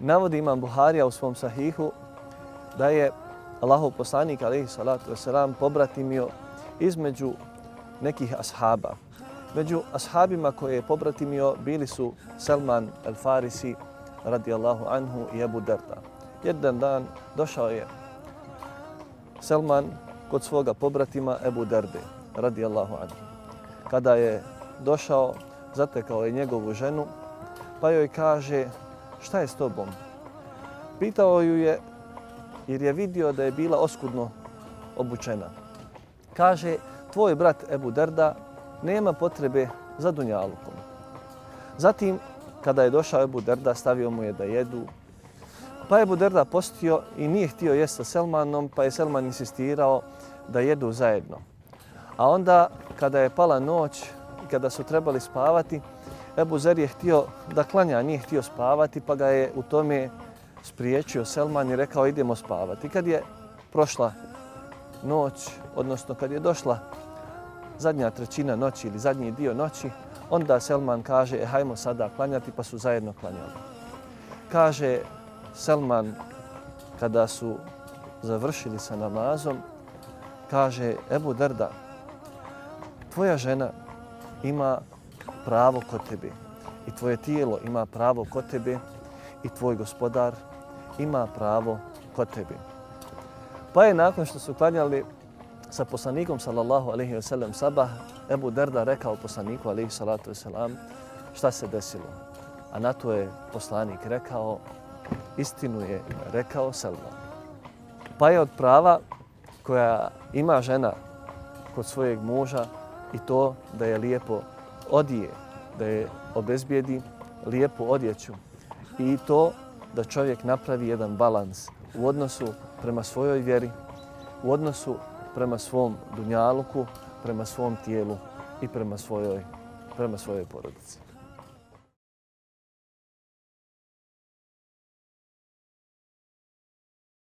Navodi imam Buharija u svom sahihu da je Allahov poslanik alaihi salatu wasalam pobratimio između nekih ashaba. Među ashabima koje je pobratimio bili su Salman al-Farisi radijallahu anhu i Abu Darda. Jedan dan došao je Salman kod svoga pobratima Ebu Derde radijallahu anhu. Kada je došao, zatekao je njegovu ženu, pa joj kaže šta je s tobom? Pitao ju je jer je vidio da je bila oskudno obučena. Kaže, tvoj brat Ebu Derda nema potrebe za dunjalukom. Zatim, kada je došao Ebu Derda, stavio mu je da jedu. Pa Ebu Derda postio i nije htio jesti sa Selmanom, pa je Selman insistirao da jedu zajedno. A onda, kada je pala noć i kada su trebali spavati, Ebu Zer je htio da klanja, nije htio spavati, pa ga je u tome spriječio Selman i rekao idemo spavati. Kad je prošla noć, odnosno kad je došla zadnja trećina noći ili zadnji dio noći, onda Selman kaže, e, hajmo sada klanjati, pa su zajedno klanjali. Kaže Selman, kada su završili sa namazom, kaže, Ebu Drda, tvoja žena ima pravo kod tebe i tvoje tijelo ima pravo kod tebe i tvoj gospodar ima pravo kod tebe. Pa je nakon što su klanjali sa poslanikom sallallahu alaihi wa sallam sabah, Ebu Derda rekao poslaniku alaihi salatu wa šta se desilo. A na to je poslanik rekao, istinu je rekao Selman. Pa je od prava koja ima žena kod svojeg muža i to da je lijepo odije, da je obezbijedi lijepu odjeću i to da čovjek napravi jedan balans u odnosu prema svojoj vjeri, u odnosu prema svom dunjaluku, prema svom tijelu i prema svojoj, prema svojoj porodici.